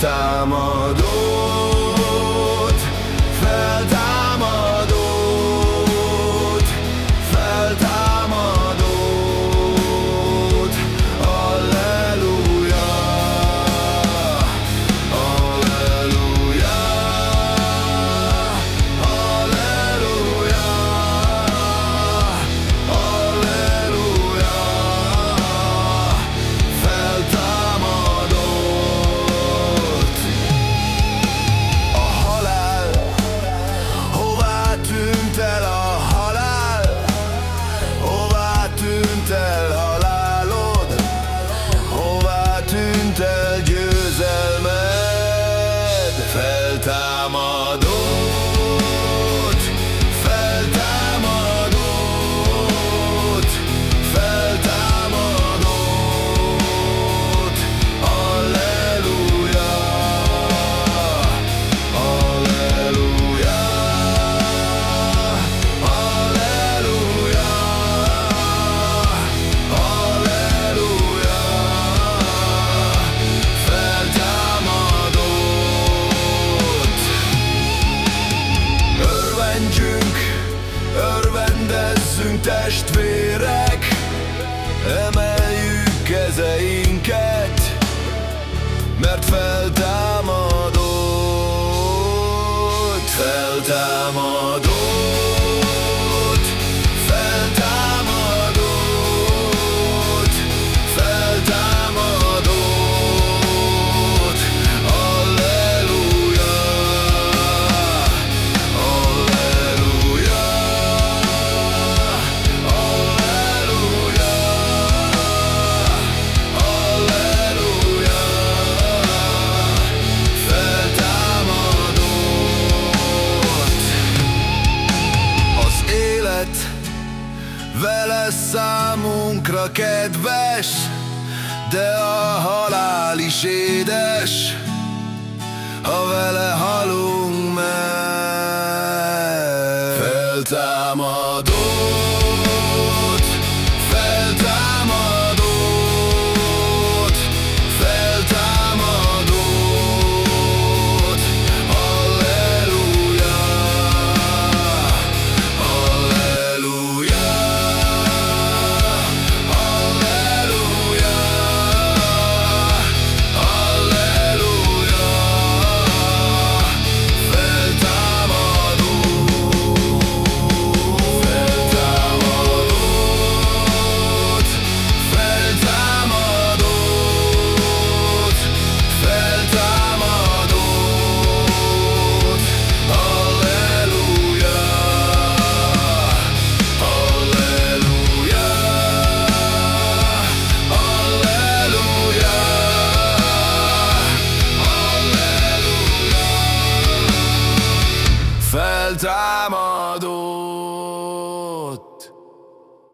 Feltámadó. El halálod? Hová tűnt el győzelmed? Feltámadott, testvérek, emeljük kezeinket, mert feltámadott, feltámadott, Vele számunkra kedves, de a halál is édes, ha vele halunk meg. Feltámadott, feltámadott. time on